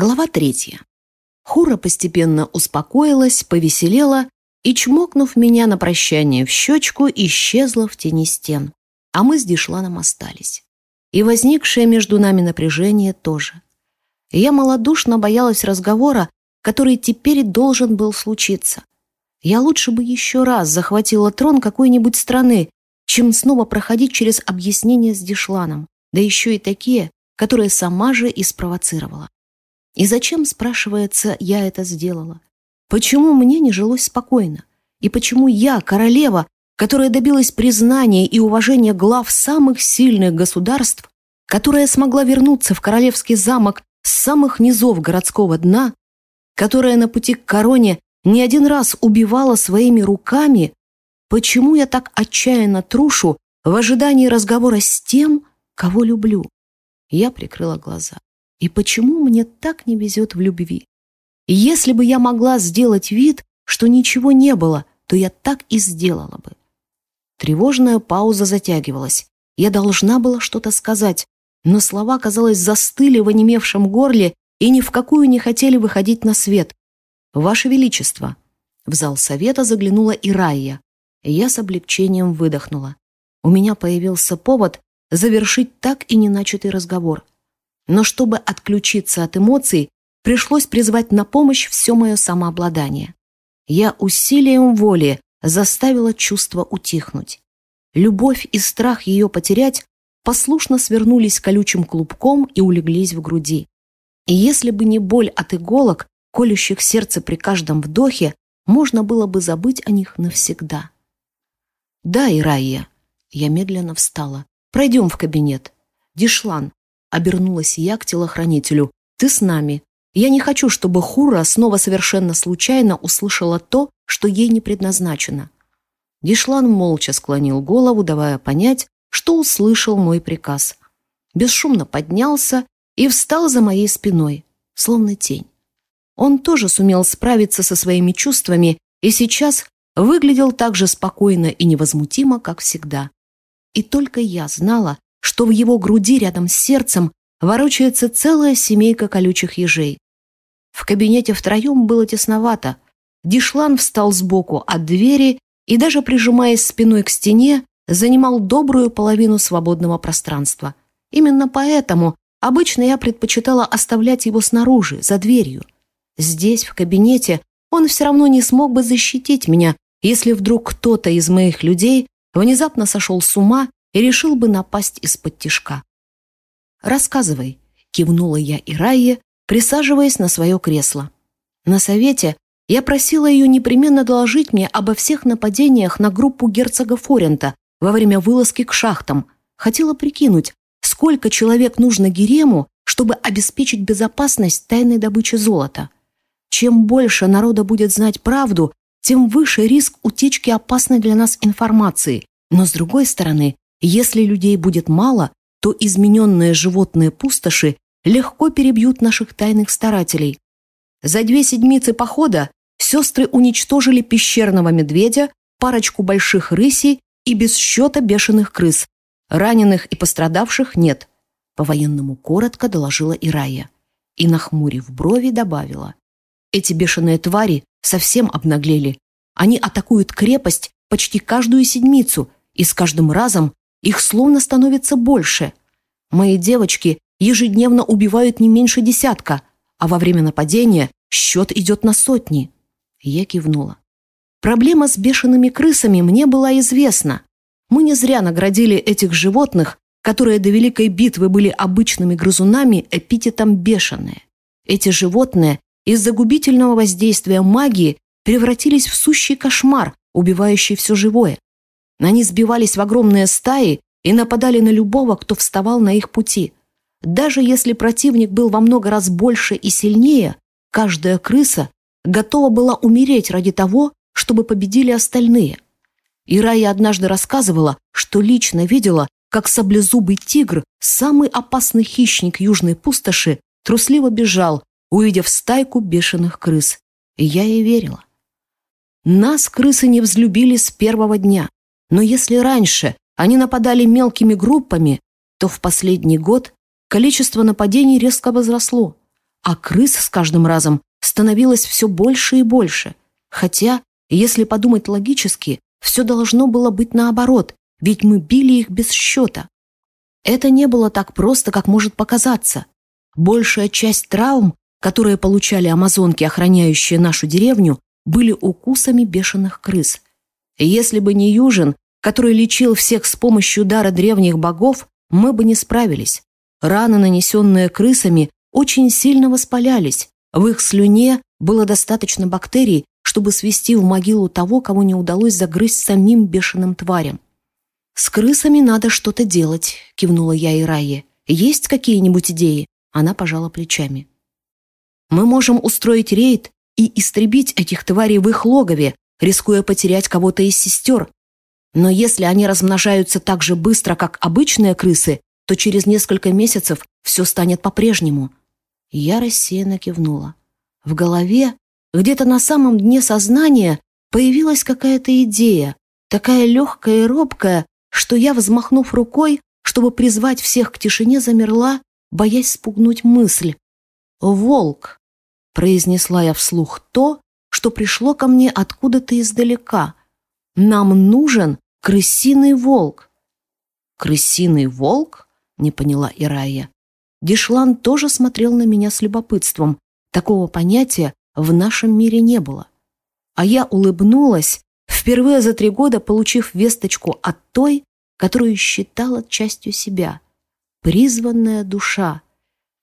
Глава третья. Хура постепенно успокоилась, повеселела и, чмокнув меня на прощание в щечку, исчезла в тени стен. А мы с Дишланом остались. И возникшее между нами напряжение тоже. Я малодушно боялась разговора, который теперь должен был случиться. Я лучше бы еще раз захватила трон какой-нибудь страны, чем снова проходить через объяснения с Дишланом, да еще и такие, которые сама же и спровоцировала. И зачем, спрашивается, я это сделала? Почему мне не жилось спокойно? И почему я, королева, которая добилась признания и уважения глав самых сильных государств, которая смогла вернуться в королевский замок с самых низов городского дна, которая на пути к короне не один раз убивала своими руками, почему я так отчаянно трушу в ожидании разговора с тем, кого люблю? Я прикрыла глаза. И почему мне так не везет в любви? Если бы я могла сделать вид, что ничего не было, то я так и сделала бы. Тревожная пауза затягивалась. Я должна была что-то сказать, но слова, казалось, застыли в онемевшем горле и ни в какую не хотели выходить на свет. «Ваше Величество!» В зал совета заглянула и. Я с облегчением выдохнула. У меня появился повод завершить так и не начатый разговор. Но чтобы отключиться от эмоций, пришлось призвать на помощь все мое самообладание. Я усилием воли заставила чувство утихнуть. Любовь и страх ее потерять послушно свернулись колючим клубком и улеглись в груди. И если бы не боль от иголок, колющих сердце при каждом вдохе, можно было бы забыть о них навсегда. «Да, Ирайя», — я медленно встала, — «пройдем в кабинет. Дишлан, Обернулась я к телохранителю. «Ты с нами. Я не хочу, чтобы Хура снова совершенно случайно услышала то, что ей не предназначено». Дишлан молча склонил голову, давая понять, что услышал мой приказ. Бесшумно поднялся и встал за моей спиной, словно тень. Он тоже сумел справиться со своими чувствами и сейчас выглядел так же спокойно и невозмутимо, как всегда. И только я знала, что в его груди рядом с сердцем ворочается целая семейка колючих ежей. В кабинете втроем было тесновато. Дишлан встал сбоку от двери и, даже прижимаясь спиной к стене, занимал добрую половину свободного пространства. Именно поэтому обычно я предпочитала оставлять его снаружи, за дверью. Здесь, в кабинете, он все равно не смог бы защитить меня, если вдруг кто-то из моих людей внезапно сошел с ума и решил бы напасть из-под тишка. «Рассказывай», — кивнула я Ирайе, присаживаясь на свое кресло. На совете я просила ее непременно доложить мне обо всех нападениях на группу герцога Форента во время вылазки к шахтам. Хотела прикинуть, сколько человек нужно Герему, чтобы обеспечить безопасность тайной добычи золота. Чем больше народа будет знать правду, тем выше риск утечки опасной для нас информации. Но, с другой стороны, если людей будет мало, то измененные животные пустоши легко перебьют наших тайных старателей. За две седмицы похода сестры уничтожили пещерного медведя, парочку больших рысей и без счета бешеных крыс. Раненых и пострадавших нет. По-военному коротко доложила Ирая. И, нахмурив брови, добавила. Эти бешеные твари совсем обнаглели. Они атакуют крепость почти каждую седмицу, и с каждым разом их словно становится больше. Мои девочки ежедневно убивают не меньше десятка, а во время нападения счет идет на сотни. Я кивнула. Проблема с бешеными крысами мне была известна. Мы не зря наградили этих животных, которые до Великой битвы были обычными грызунами, эпитетом «бешеные». Эти животные из-за губительного воздействия магии превратились в сущий кошмар, убивающий все живое. Они сбивались в огромные стаи и нападали на любого, кто вставал на их пути. Даже если противник был во много раз больше и сильнее, каждая крыса готова была умереть ради того, чтобы победили остальные. И Рая однажды рассказывала, что лично видела, как саблезубый тигр, самый опасный хищник южной пустоши, трусливо бежал, увидев стайку бешеных крыс. И я ей верила. Нас крысы не взлюбили с первого дня. Но если раньше они нападали мелкими группами, то в последний год количество нападений резко возросло. а крыс с каждым разом становилось все больше и больше. Хотя, если подумать логически, все должно было быть наоборот, ведь мы били их без счета. Это не было так просто, как может показаться. Большая часть травм, которые получали амазонки, охраняющие нашу деревню, были укусами бешеных крыс. Если бы не Южин, который лечил всех с помощью дара древних богов, мы бы не справились. Раны, нанесенные крысами, очень сильно воспалялись. В их слюне было достаточно бактерий, чтобы свести в могилу того, кого не удалось загрызть самим бешеным тварям. «С крысами надо что-то делать», — кивнула я и. «Есть какие-нибудь идеи?» Она пожала плечами. «Мы можем устроить рейд и истребить этих тварей в их логове, рискуя потерять кого-то из сестер. Но если они размножаются так же быстро, как обычные крысы, то через несколько месяцев все станет по-прежнему. Я рассеянно кивнула. В голове, где-то на самом дне сознания, появилась какая-то идея, такая легкая и робкая, что я, взмахнув рукой, чтобы призвать всех к тишине, замерла, боясь спугнуть мысль. «Волк!» — произнесла я вслух то, что пришло ко мне откуда-то издалека. «Нам нужен крысиный волк!» «Крысиный волк?» — не поняла Ирая. Дишлан тоже смотрел на меня с любопытством. Такого понятия в нашем мире не было. А я улыбнулась, впервые за три года получив весточку от той, которую считала частью себя. Призванная душа.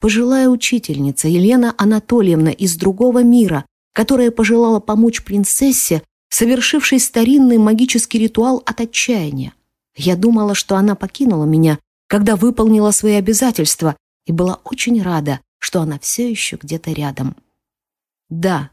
Пожилая учительница Елена Анатольевна из другого мира, которая пожелала помочь принцессе, совершившей старинный магический ритуал от отчаяния. Я думала, что она покинула меня, когда выполнила свои обязательства, и была очень рада, что она все еще где-то рядом. Да,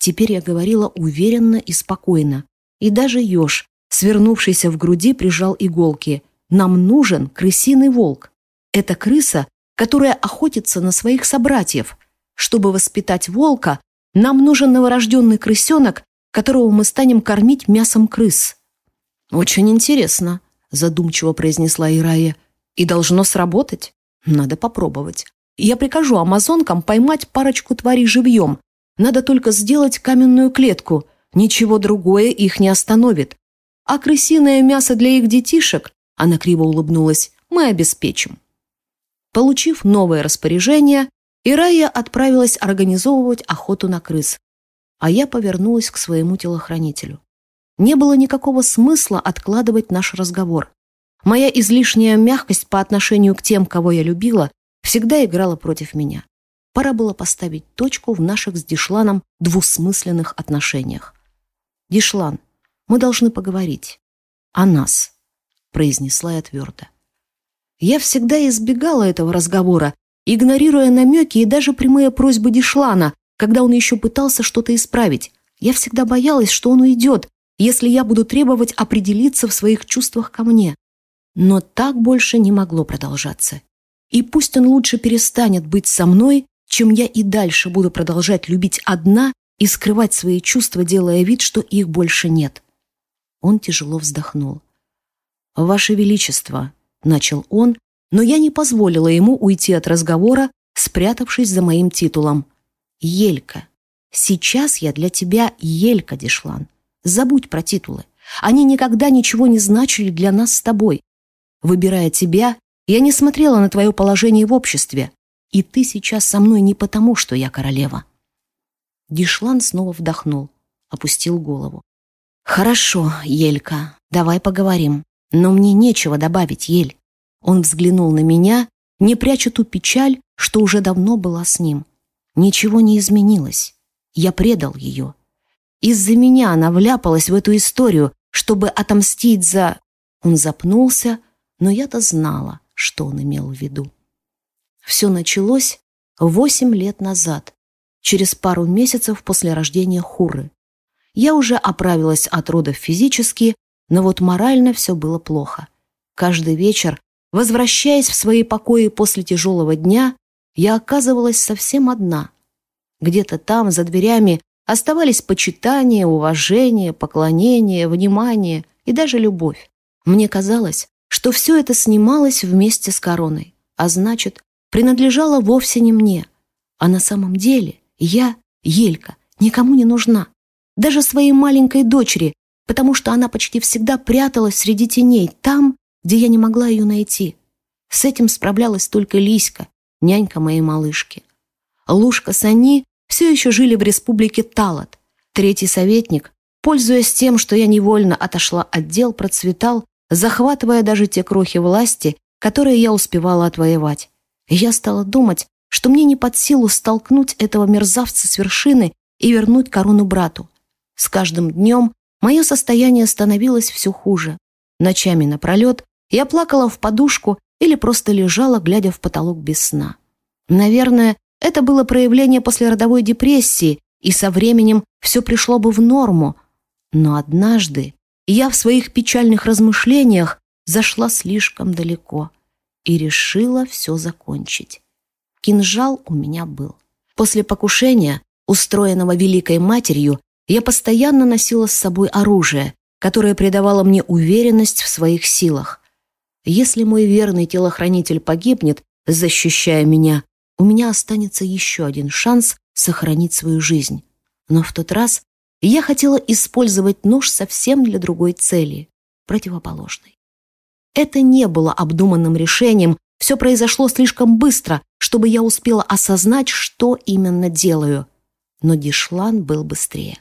теперь я говорила уверенно и спокойно, и даже еж, свернувшийся в груди, прижал иголки. Нам нужен крысиный волк. Это крыса, которая охотится на своих собратьев. Чтобы воспитать волка, нам нужен новорожденный крысенок, которого мы станем кормить мясом крыс. Очень интересно, задумчиво произнесла Ирая. И должно сработать. Надо попробовать. Я прикажу амазонкам поймать парочку тварей живьем. Надо только сделать каменную клетку. Ничего другое их не остановит. А крысиное мясо для их детишек, она криво улыбнулась, мы обеспечим. Получив новое распоряжение, Ирая отправилась организовывать охоту на крыс. А я повернулась к своему телохранителю. Не было никакого смысла откладывать наш разговор. Моя излишняя мягкость по отношению к тем, кого я любила, всегда играла против меня. Пора было поставить точку в наших с Дишланом двусмысленных отношениях. «Дишлан, мы должны поговорить. О нас», — произнесла я твердо. Я всегда избегала этого разговора, игнорируя намеки и даже прямые просьбы Дишлана, когда он еще пытался что-то исправить. Я всегда боялась, что он уйдет, если я буду требовать определиться в своих чувствах ко мне. Но так больше не могло продолжаться. И пусть он лучше перестанет быть со мной, чем я и дальше буду продолжать любить одна и скрывать свои чувства, делая вид, что их больше нет. Он тяжело вздохнул. «Ваше Величество», — начал он, но я не позволила ему уйти от разговора, спрятавшись за моим титулом. «Елька. Сейчас я для тебя Елька, Дишлан. Забудь про титулы. Они никогда ничего не значили для нас с тобой. Выбирая тебя, я не смотрела на твое положение в обществе, и ты сейчас со мной не потому, что я королева». Дишлан снова вдохнул, опустил голову. «Хорошо, Елька, давай поговорим. Но мне нечего добавить, Ель». Он взглянул на меня, не пряча ту печаль, что уже давно была с ним. Ничего не изменилось. Я предал ее. Из-за меня она вляпалась в эту историю, чтобы отомстить за... Он запнулся, но я-то знала, что он имел в виду. Все началось восемь лет назад, через пару месяцев после рождения Хуры. Я уже оправилась от родов физически, но вот морально все было плохо. Каждый вечер, возвращаясь в свои покои после тяжелого дня, я оказывалась совсем одна. Где-то там, за дверями, оставались почитание, уважение, поклонение, внимание и даже любовь. Мне казалось, что все это снималось вместе с короной, а значит, принадлежало вовсе не мне. А на самом деле я, Елька, никому не нужна. Даже своей маленькой дочери, потому что она почти всегда пряталась среди теней, там, где я не могла ее найти. С этим справлялась только Лиська, нянька моей малышки. Лушка с Ани все еще жили в республике Талат. Третий советник, пользуясь тем, что я невольно отошла от дел, процветал, захватывая даже те крохи власти, которые я успевала отвоевать. Я стала думать, что мне не под силу столкнуть этого мерзавца с вершины и вернуть корону брату. С каждым днем мое состояние становилось все хуже. Ночами напролет я плакала в подушку или просто лежала, глядя в потолок без сна. Наверное, это было проявление послеродовой депрессии, и со временем все пришло бы в норму. Но однажды я в своих печальных размышлениях зашла слишком далеко и решила все закончить. Кинжал у меня был. После покушения, устроенного Великой Матерью, я постоянно носила с собой оружие, которое придавало мне уверенность в своих силах. Если мой верный телохранитель погибнет, защищая меня, у меня останется еще один шанс сохранить свою жизнь. Но в тот раз я хотела использовать нож совсем для другой цели, противоположной. Это не было обдуманным решением, все произошло слишком быстро, чтобы я успела осознать, что именно делаю. Но Дишлан был быстрее.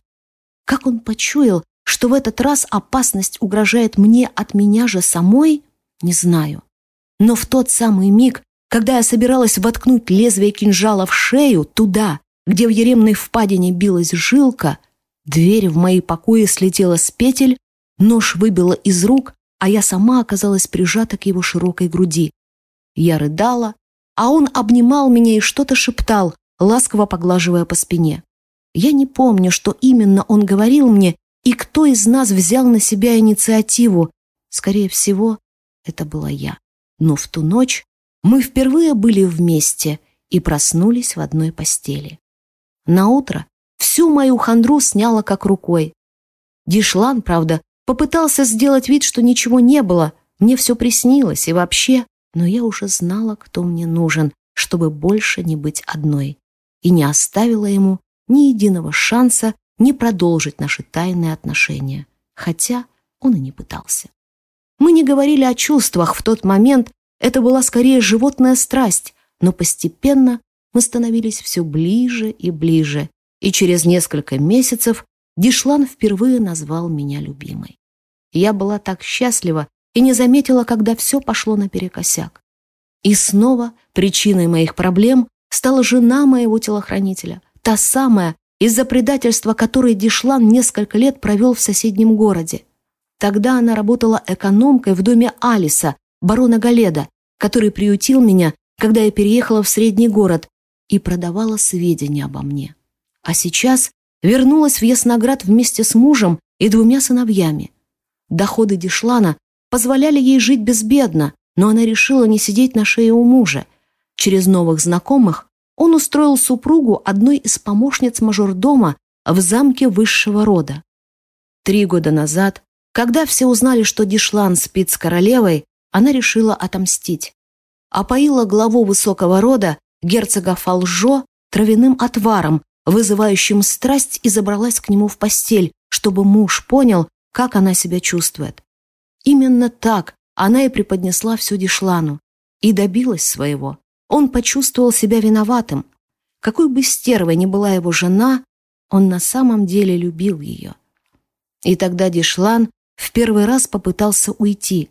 Как он почуял, что в этот раз опасность угрожает мне от меня же самой, не знаю. Но в тот самый миг, когда я собиралась воткнуть лезвие кинжала в шею, туда, где в еремной впадине билась жилка, дверь в мои покои слетела с петель, нож выбило из рук, а я сама оказалась прижата к его широкой груди. Я рыдала, а он обнимал меня и что-то шептал, ласково поглаживая по спине. Я не помню, что именно он говорил мне и кто из нас взял на себя инициативу. Скорее всего, это была я. Но в ту ночь мы впервые были вместе и проснулись в одной постели. На утро всю мою хандру сняла как рукой. Дишлан, правда, попытался сделать вид, что ничего не было, мне все приснилось и вообще, но я уже знала, кто мне нужен, чтобы больше не быть одной, и не оставила ему ни единого шанса не продолжить наши тайные отношения, хотя он и не пытался. Мы не говорили о чувствах в тот момент, это была скорее животная страсть, но постепенно мы становились все ближе и ближе, и через несколько месяцев Дишлан впервые назвал меня любимой. Я была так счастлива и не заметила, когда все пошло наперекосяк. И снова причиной моих проблем стала жена моего телохранителя, та самая, из-за предательства которой Дишлан несколько лет провел в соседнем городе. Тогда она работала экономкой в доме Алиса, барона Галеда, который приютил меня, когда я переехала в средний город, и продавала сведения обо мне. А сейчас вернулась в Ясноград вместе с мужем и двумя сыновьями. Доходы Дишлана позволяли ей жить безбедно, но она решила не сидеть на шее у мужа. Через новых знакомых он устроил супругу одной из помощниц мажордома в замке высшего рода. Три года назад, когда все узнали, что Дишлан спит с королевой, она решила отомстить. Опоила главу высокого рода, герцога Фалжо, травяным отваром, вызывающим страсть, и забралась к нему в постель, чтобы муж понял, как она себя чувствует. Именно так она и преподнесла все Дишлану. И добилась своего. Он почувствовал себя виноватым. Какой бы стервой ни была его жена, он на самом деле любил ее. И тогда Дишлан в первый раз попытался уйти.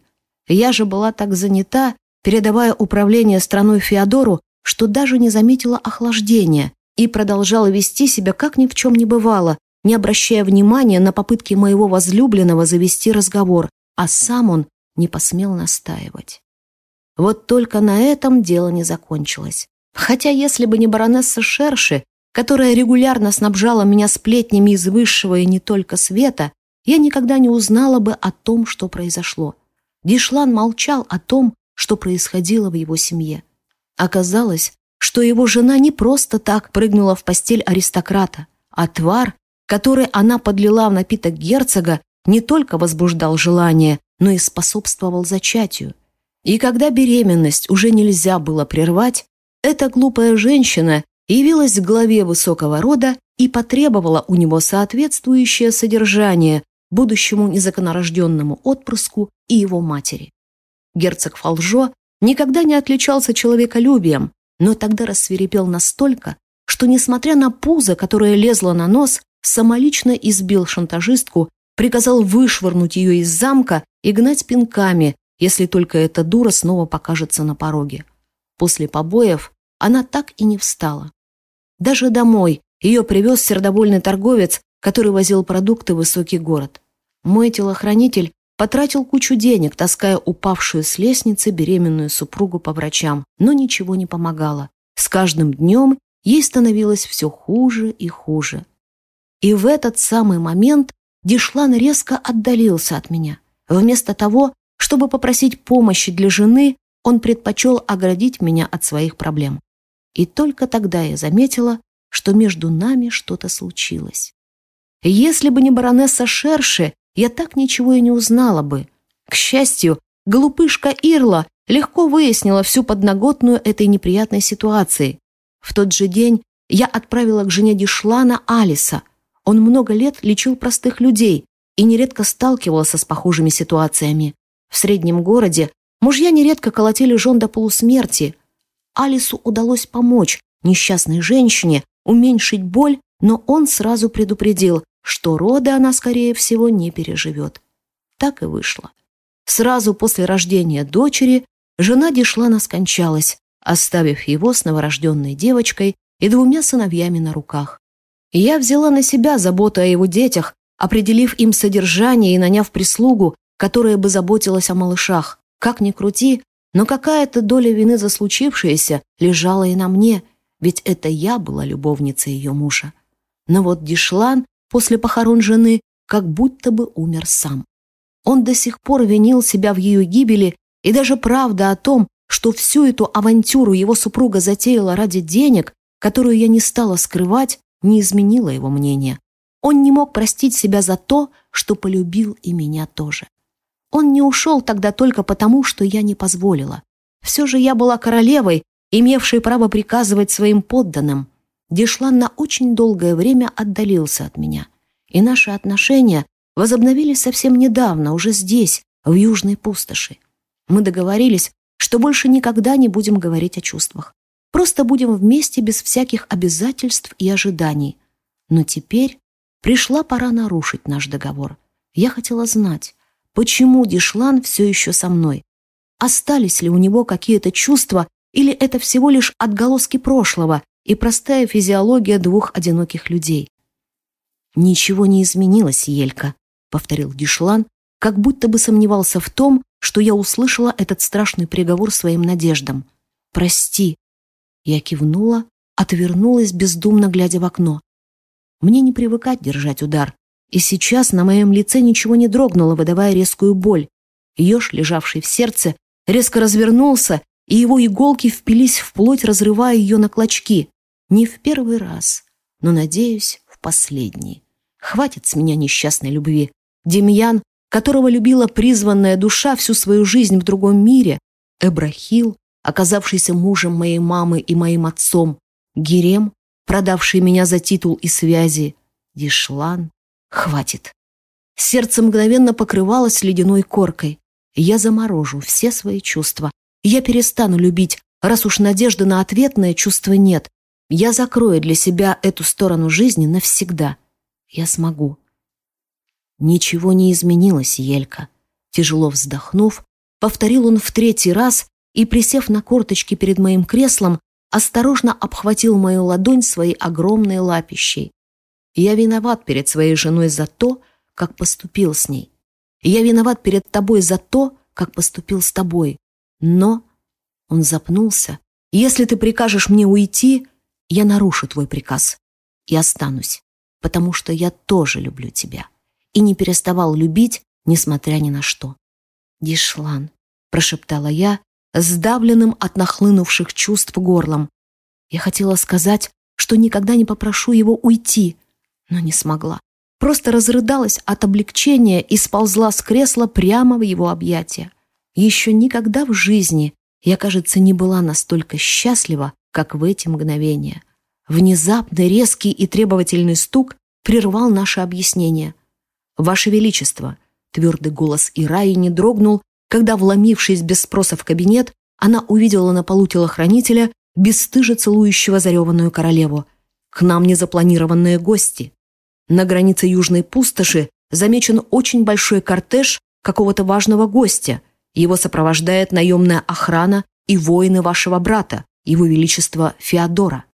Я же была так занята, передавая управление страной Феодору, что даже не заметила охлаждения и продолжала вести себя, как ни в чем не бывало, не обращая внимания на попытки моего возлюбленного завести разговор, а сам он не посмел настаивать. Вот только на этом дело не закончилось. Хотя если бы не баронесса Шерши, которая регулярно снабжала меня сплетнями из высшего и не только света, я никогда не узнала бы о том, что произошло. Дишлан молчал о том, что происходило в его семье. Оказалось, что его жена не просто так прыгнула в постель аристократа, а твар, который она подлила в напиток герцога, не только возбуждал желание, но и способствовал зачатию. И когда беременность уже нельзя было прервать, эта глупая женщина явилась к главе высокого рода и потребовала у него соответствующее содержание будущему незаконорожденному отпрыску и его матери. Герцог Фалжо никогда не отличался человеколюбием, но тогда рассверепел настолько, что, несмотря на пузо, которое лезло на нос, самолично избил шантажистку, приказал вышвырнуть ее из замка и гнать пинками, если только эта дура снова покажется на пороге. После побоев она так и не встала. Даже домой ее привез сердобольный торговец, который возил продукты в высокий город. Мой телохранитель потратил кучу денег, таская упавшую с лестницы беременную супругу по врачам, но ничего не помогало. С каждым днем ей становилось все хуже и хуже. И в этот самый момент Дишлан резко отдалился от меня. Вместо того, чтобы попросить помощи для жены, он предпочел оградить меня от своих проблем. И только тогда я заметила, что между нами что-то случилось. Если бы не баронесса Шерши, я так ничего и не узнала бы. К счастью, глупышка Ирла легко выяснила всю подноготную этой неприятной ситуации. В тот же день я отправила к жене Дишлана Алиса. Он много лет лечил простых людей и нередко сталкивался с похожими ситуациями. В среднем городе мужья нередко колотили жен до полусмерти. Алису удалось помочь несчастной женщине уменьшить боль, но он сразу предупредил, что роды она, скорее всего, не переживет. Так и вышло. Сразу после рождения дочери жена Дишлана скончалась, оставив его с новорожденной девочкой и двумя сыновьями на руках. я взяла на себя заботу о его детях, определив им содержание и наняв прислугу, которая бы заботилась о малышах. Как ни крути, но какая-то доля вины за случившееся лежала и на мне, ведь это я была любовницей ее мужа. Но вот Дишлан после похорон жены как будто бы умер сам. Он до сих пор винил себя в ее гибели, и даже правда о том, что всю эту авантюру его супруга затеяла ради денег, которую я не стала скрывать, не изменила его мнение. Он не мог простить себя за то, что полюбил и меня тоже. Он не ушел тогда только потому, что я не позволила. Все же я была королевой, имевшей право приказывать своим подданным. Дешлан на очень долгое время отдалился от меня. И наши отношения возобновились совсем недавно, уже здесь, в Южной пустоши. Мы договорились, что больше никогда не будем говорить о чувствах. Просто будем вместе без всяких обязательств и ожиданий. Но теперь пришла пора нарушить наш договор. Я хотела знать, Почему Дишлан все еще со мной? Остались ли у него какие-то чувства, или это всего лишь отголоски прошлого и простая физиология двух одиноких людей? «Ничего не изменилось, Елька», — повторил Дишлан, как будто бы сомневался в том, что я услышала этот страшный приговор своим надеждам. «Прости». Я кивнула, отвернулась, бездумно глядя в окно. Мне не привыкать держать удар, и сейчас на моем лице ничего не дрогнуло, выдавая резкую боль. Еж, лежавший в сердце, резко развернулся, и его иголки впились в плоть, разрывая ее на клочки. Не в первый раз, но, надеюсь, в последний. Хватит с меня несчастной любви. Демьян, которого любила призванная душа всю свою жизнь в другом мире, Эбрахил, оказавшийся мужем моей мамы и моим отцом, Герем, продавший меня за титул и связи, Дишлан, Хватит. Сердце мгновенно покрывалось ледяной коркой. Я заморожу все свои чувства. Я перестану любить, раз уж надежды на ответное чувство нет. Я закрою для себя эту сторону жизни навсегда. Я смогу. Ничего не изменилось, Елька. Тяжело вздохнув, повторил он в третий раз и, присев на корточки перед моим креслом, осторожно обхватил мою ладонь своей огромной лапищей. Я виноват перед своей женой за то, как поступил с ней. Я виноват перед тобой за то, как поступил с тобой. Но...» Он запнулся. «Если ты прикажешь мне уйти, я нарушу твой приказ и останусь, потому что я тоже люблю тебя и не переставал любить, несмотря ни на что». «Дишлан», — прошептала я, сдавленным от нахлынувших чувств горлом. Я хотела сказать, что никогда не попрошу его уйти, но не смогла. Просто разрыдалась от облегчения и сползла с кресла прямо в его объятия. Еще никогда в жизни я, кажется, не была настолько счастлива, как в эти мгновения. Внезапный, резкий и требовательный стук прервал наше объяснение. «Ваше Величество!» — твердый голос Ираи не дрогнул, когда, вломившись без спроса в кабинет, она увидела на полу телохранителя, бесстыже целующего зареванную королеву. «К нам незапланированные гости!» На границе Южной пустоши замечен очень большой кортеж какого-то важного гостя. Его сопровождает наемная охрана и воины вашего брата, его величества Феодора.